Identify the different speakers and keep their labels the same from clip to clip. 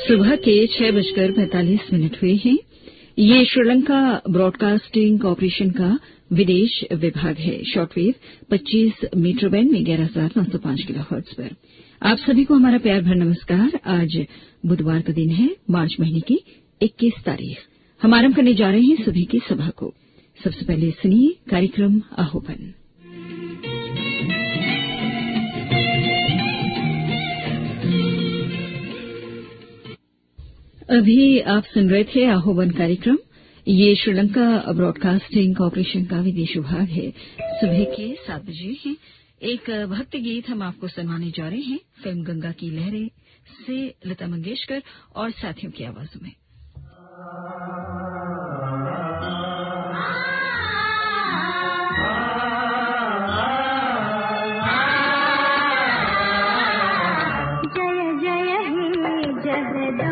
Speaker 1: सुबह के छह बजकर पैंतालीस मिनट हुए हैं। ये श्रीलंका ब्रॉडकास्टिंग कॉरपोरेशन का विदेश विभाग है। शॉर्टवेव 25 मीटर बैंड में ग्यारह हज़ार नौ सौ पाँच किलो हर्ट्ज पर। आप सभी को हमारा प्यार भर नमस्कार। आज बुधवार का दिन है, मार्च महीने की 21 तारीख। हम आरंभ करने जा रहे हैं सुबह की सभा को। सबसे पहले सुनिए कार्यक्रम आहोपन। अभी आप सुन रहे थे आहोवन कार्यक्रम। ये श्रीलंका ब्रॉडकास्टिंग कॉरपोरेशन का विदेश विभाग है। सुबह के सात बजे हैं एक भक्ति गीत हम आपको सुनाने जा रहे हैं। फ़िल्म गंगा की लहरें से लता मंगेशकर और साथियों की आवाज़ में। जय जय ही जय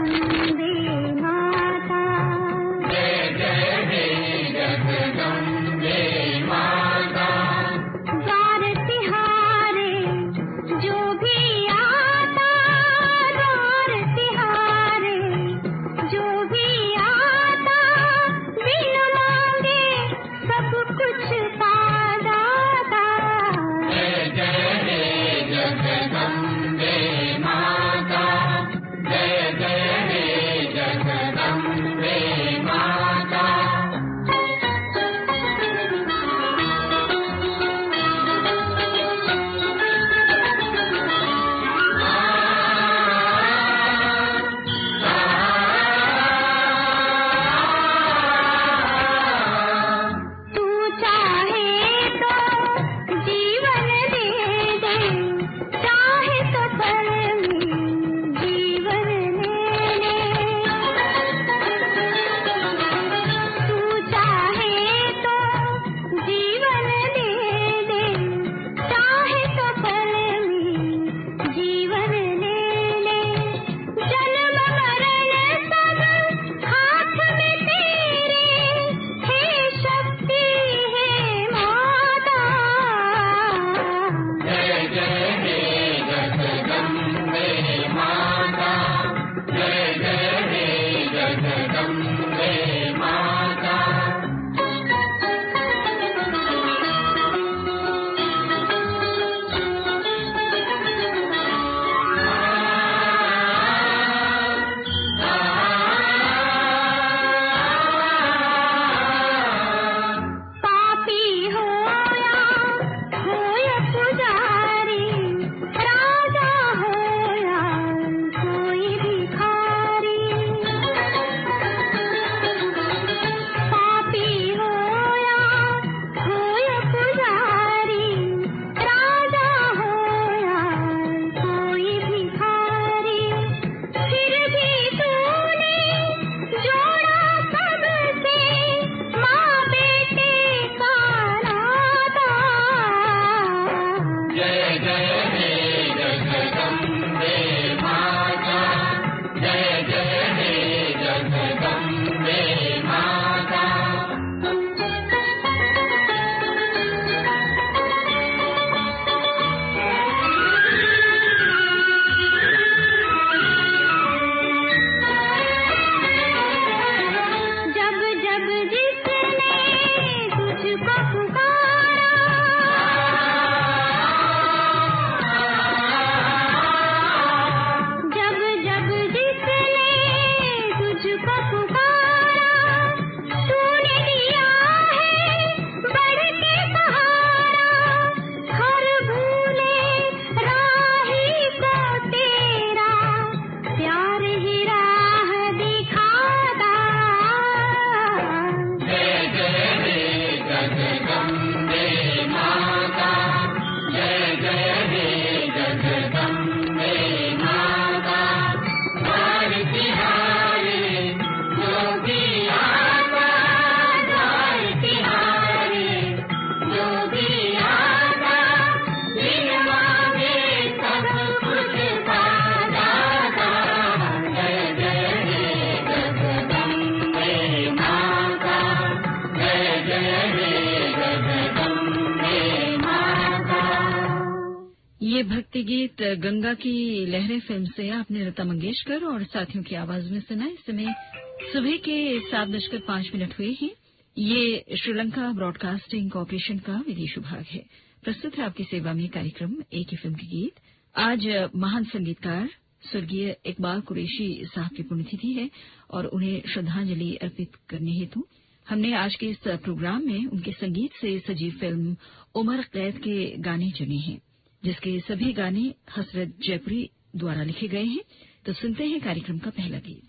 Speaker 1: गीत गंगा की लहरें फ़िल्म से आपने लता मंगेशकर और साथियों की आवाज़ में सुना इस समय सुबह के सात बजकर पाँच मिनट हुए हैं। ये श्रीलंका ब्रॉडकास्टिंग कॉरपोरेशन का विदेश विभाग है। प्रस्तुत है आपकी सेवा में कार्यक्रम एक ही फ़िल्म के गीत। आज महान संगीतकार स्वर्गीय इकबाल कुरेशी साहब की पुण्यतिथि है और उन्हें श्रद्धांजलि अर्पित करने हेतु हमने आज के इस प्रोग्राम में उनके संगीत से सजी फ़िल्म उमर कैद के गाने चुने हैं। जिसके सभी गाने हसरत जयपुरी द्वारा लिखे गए हैं। तो सुनते हैं कार्यक्रम का पहला गीत।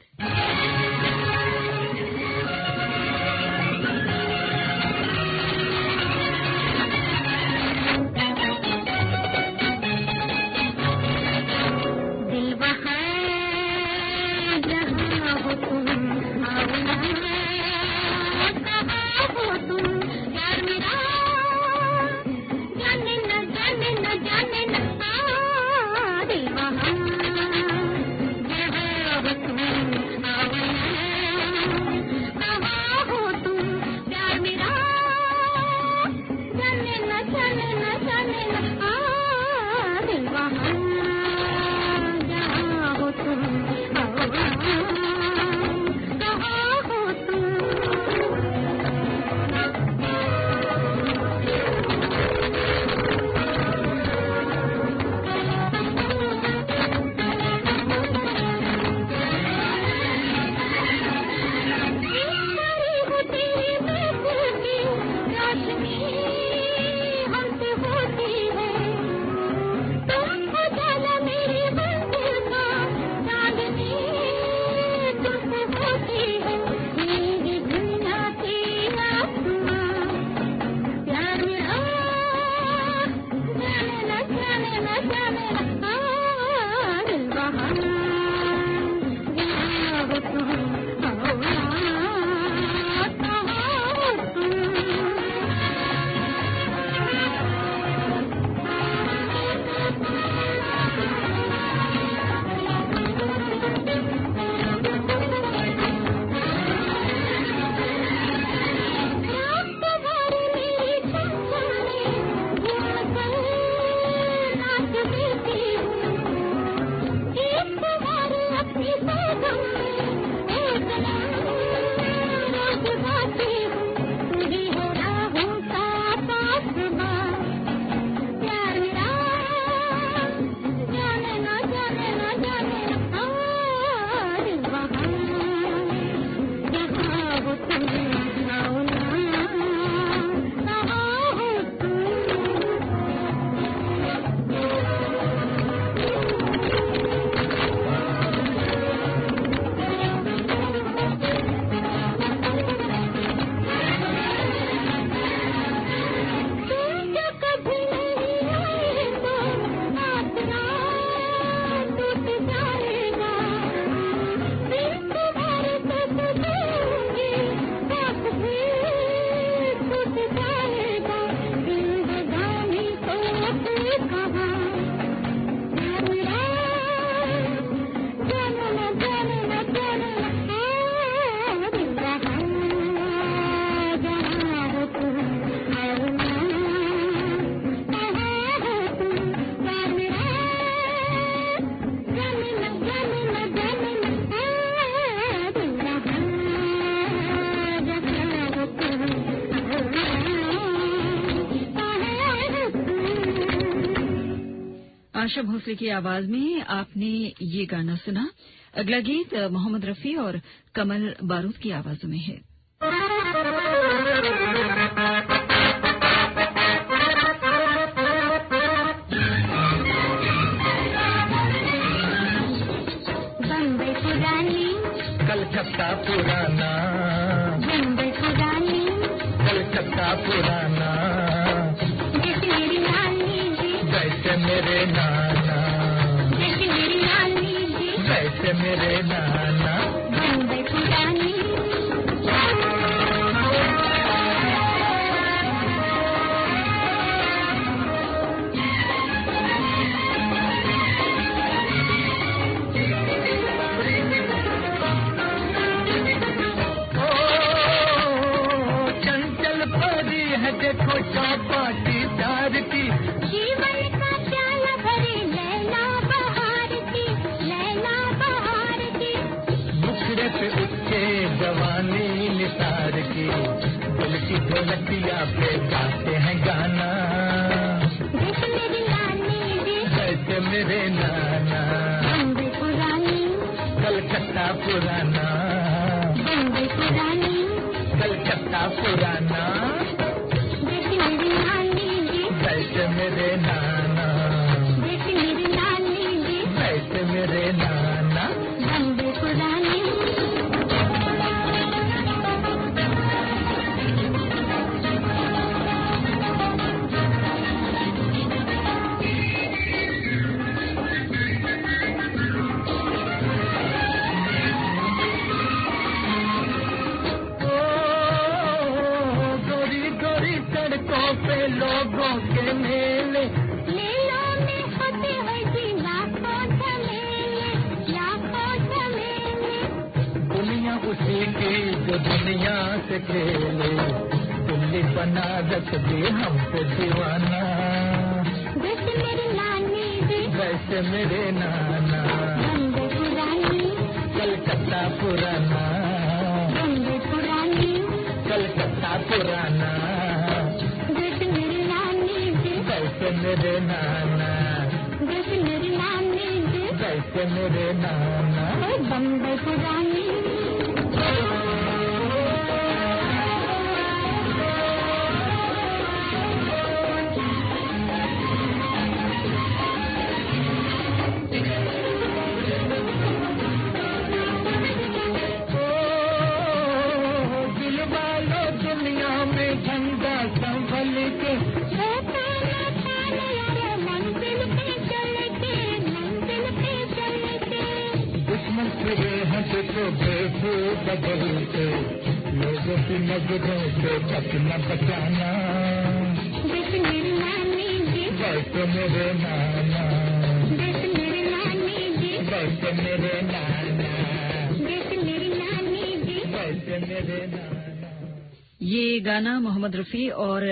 Speaker 1: आशा भोसले की आवाज़ में आपने ये गाना सुना। अगला गीत मोहम्मद रफी और कमल बारूद की आवाजों में है।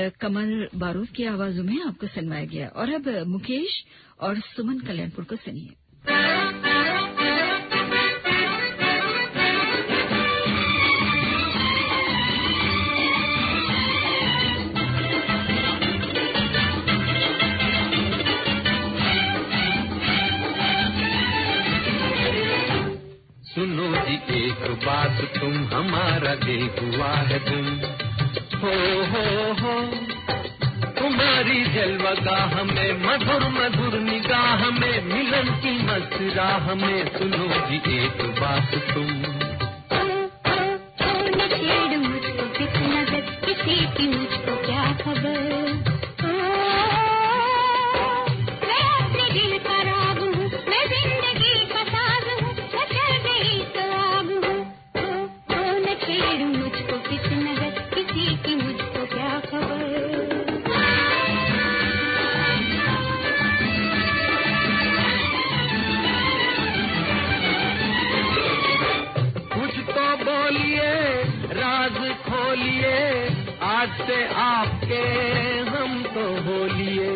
Speaker 1: कमल बारूद की आवाजों में आपको सुनवाया गया। और अब मुकेश और सुमन कल्याणपुर को सुनिए।
Speaker 2: सुनो जी एक बात तुम हमारा दिल हुआ है तुम। हो हो हो। तुम्हारी जलवगा हमें, मधुर मधुर निगाह में मिलन की मस्त राह में सुनो जी एक बात तुम। आज से आपके हम तो बोलिए।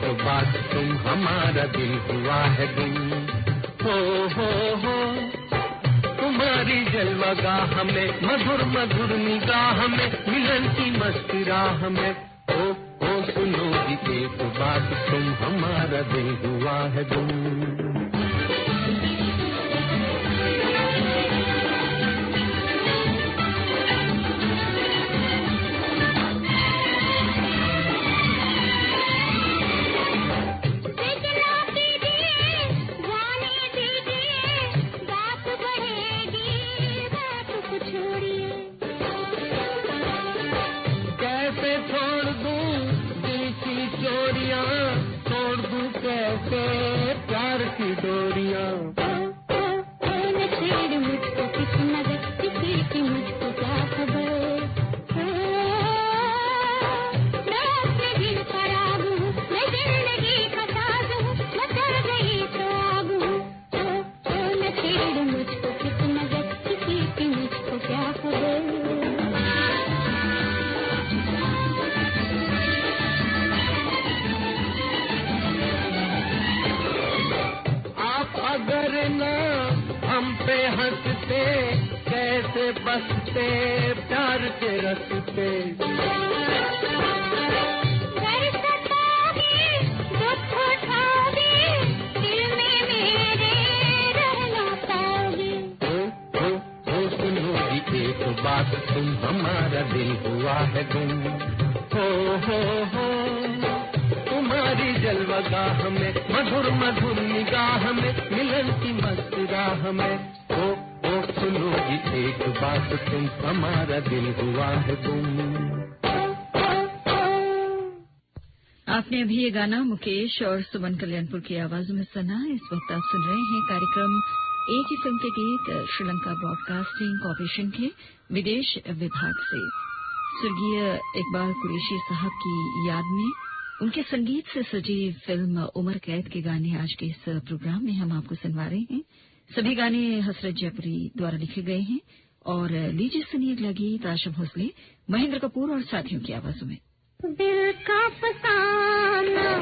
Speaker 3: तो बात
Speaker 2: तुम हमारा दिल हुआ है गुम। हो हो हो तुम्हारी जलवागा हमें मधुर मधुर निगाह हमें मिलन की मस्ती राह हमें एक बात तुम हमारा दिल हुआ है तुम हुआ है, हो हो, तुम्हारी जलवगाह में मधुर मधुर निगाह में मिलन की मस्त राह में ओ ओ सुनोगी एक बात तुम, हमारा दिल हुआ है गुम
Speaker 4: आपने अभी ये गाना मुकेश और सुमन कल्याणपुर की आवाजों में सुना। इस वक्त आप सुन रहे हैं कार्यक्रम एक ही फ़िल्म के गीत, श्रीलंका ब्रॉडकास्टिंग कॉरपोरेशन के विदेश विभाग से। स्वर्गीय इकबाल कुरेशी साहब की याद में उनके संगीत से सजी फ़िल्म उमर कैद के गाने आज के इस प्रोग्राम में हम आपको सुनवा रहे हैं। सभी गाने हसरत जयपुरी द्वारा लिखे गए हैं और लीजिए सुनिए अगला गीत आशा भोसले, महेंद्र कपूर और साथियों की आवाजों में।
Speaker 1: दिल का फसाना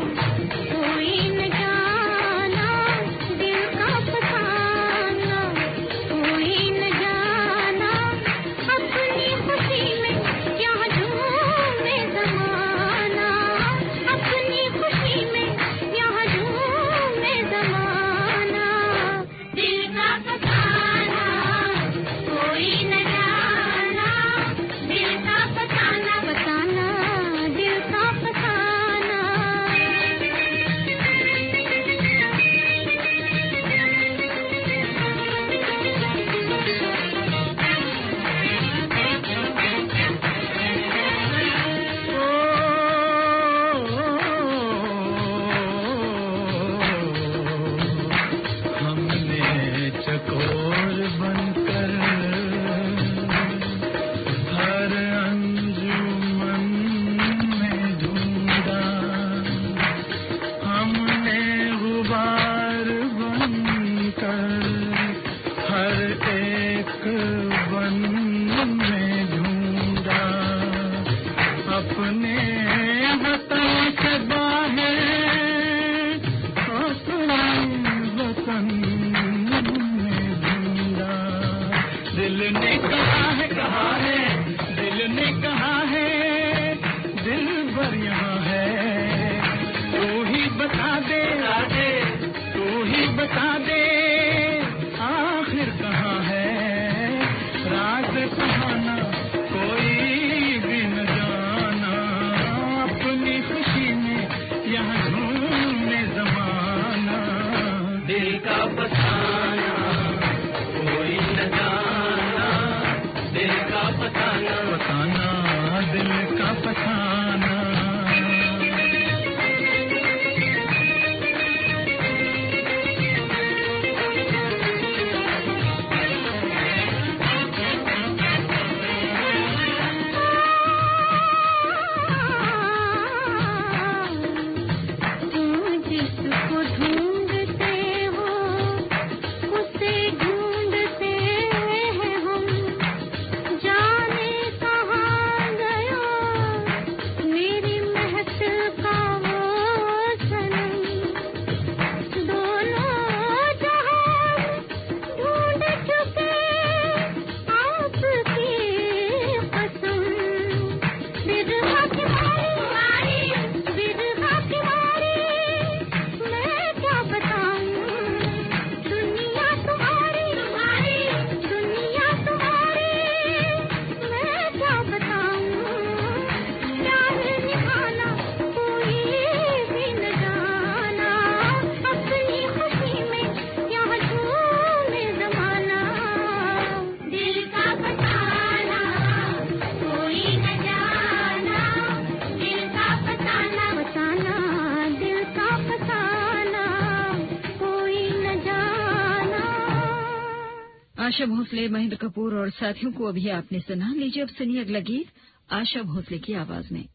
Speaker 4: आशा भोसले, महेंद्र कपूर और साथियों को अभी आपने सुना। लीजिए अब सुनिए अगला गीत, आशा भोसले की आवाज़ में।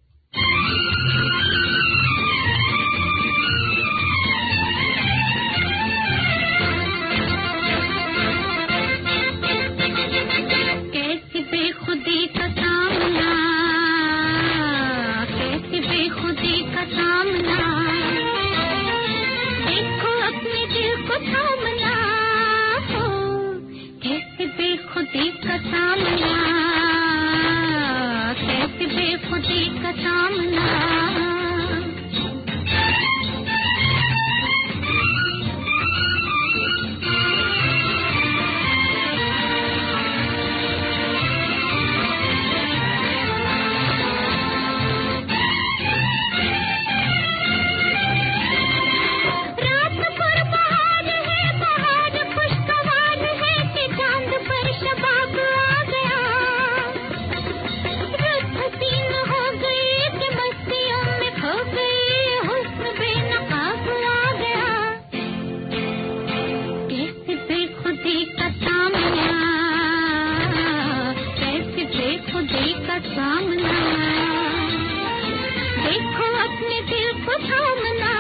Speaker 1: थामना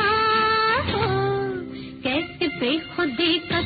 Speaker 1: हो। कैसे बेखुदी का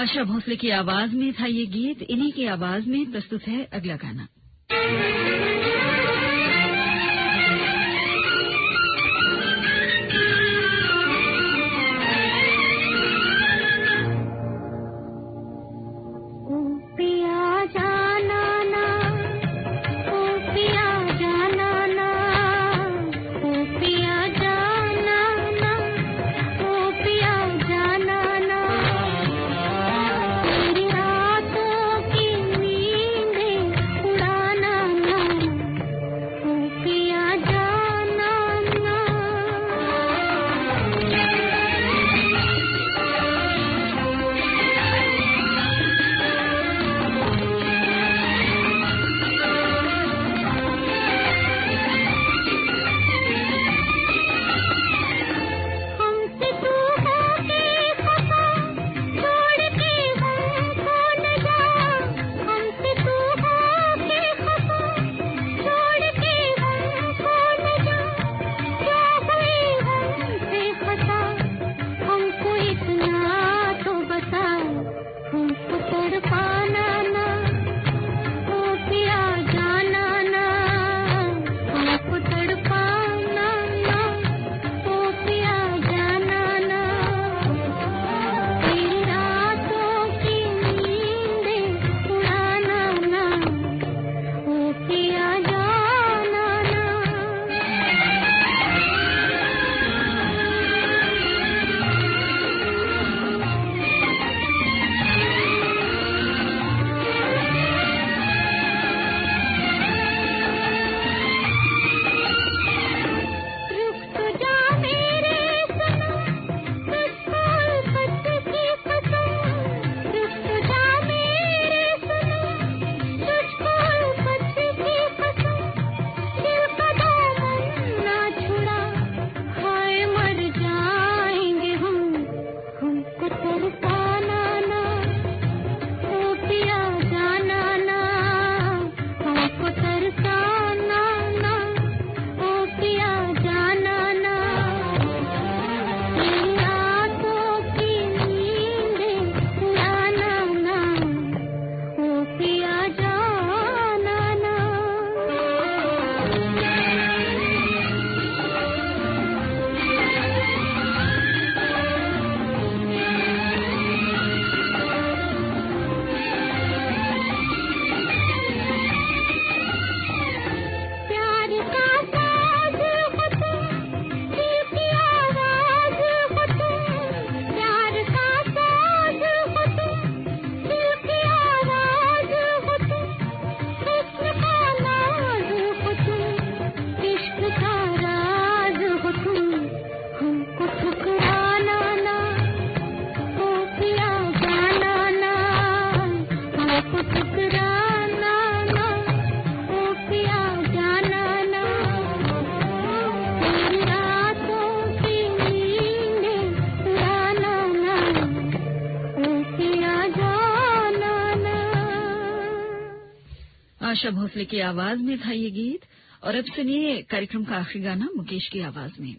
Speaker 1: आशा भोसले की आवाज़ में था ये गीत, इन्हीं की आवाज़ में प्रस्तुत है अगला गाना।
Speaker 2: आशा भोसले की आवाज़ में था ये गीत। और अब सुनिए कार्यक्रम का आखिरी गाना मुकेश की आवाज़ में।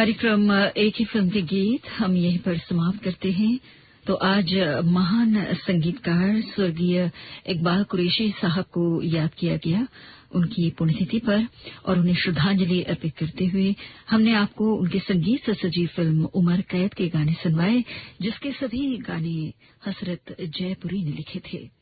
Speaker 2: कार्यक्रम एक ही फ़िल्म के गीत हम यहीं पर समाप्त करते हैं। तो आज महान संगीतकार स्वर्गीय इकबाल कुरैशी साहब को याद किया गया उनकी पुण्यतिथि पर और उन्हें श्रद्धांजलि अर्पित करते हुए हमने आपको उनके संगीत से सजी फ़िल्म उमर कैद के गाने सुनवाए, जिसके सभी गाने हसरत जयपुरी ने लिखे थे।